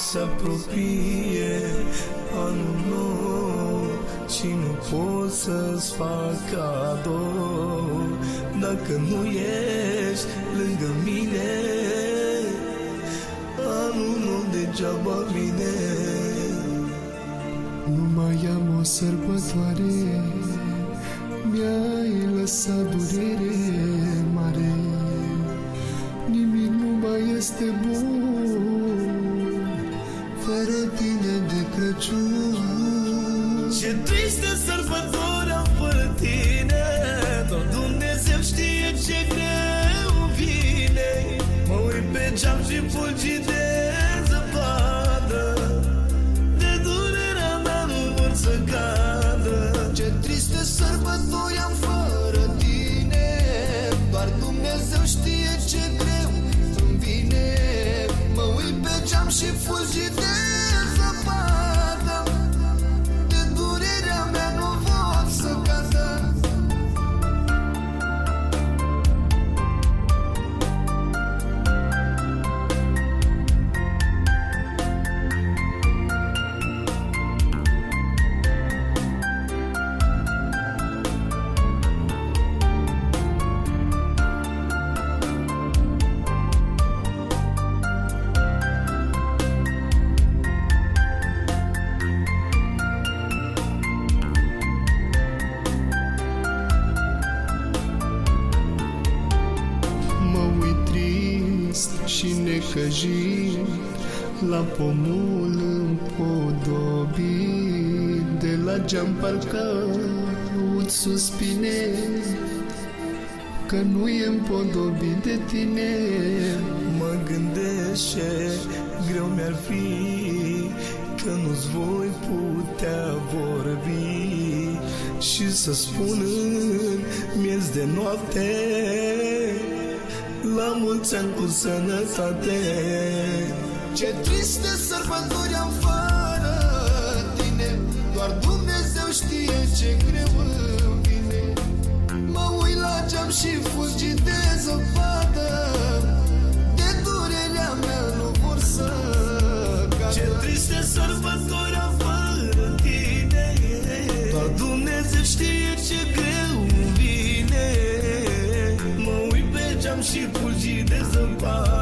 Se apropie anul nou Și nu pot să-ți fac cadou. Dacă nu ești lângă mine Anul nou degeaba vine. Nu mai am o sărbătoare Mi-ai lăsat durere mare. Nimic nu mai este bun Crăciun Ce triste sărbători am fără tine. Doar Dumnezeu știe ce greu vine. Mă uit pe geam și fulgi de zăpadă. De durerea mea nu vor să cadă. Ce triste sărbători am fără tine. Doar Dumnezeu știe ce greu îmi vine. Mă uit pe geam și fugi de zăpadă necăjit La pomul împodobit. De la geam parcă aud suspine Că nu e împodobit de tine. Mă gândesc ce greu mi-ar fi Că nu-ți voi putea vorbi. Și să spun în miez de noapte La mulți ani cu sănătate. Ce triste sărbători am fără tine. Doar Dumnezeu știe ce greu îmi vine. Mă uit la geam și fugi de zăpadă De durerea mea nu vor să cadă. Ce triste sărbători am fără tine. Doar Dumnezeu știe ce greu și fulgi de zăpadă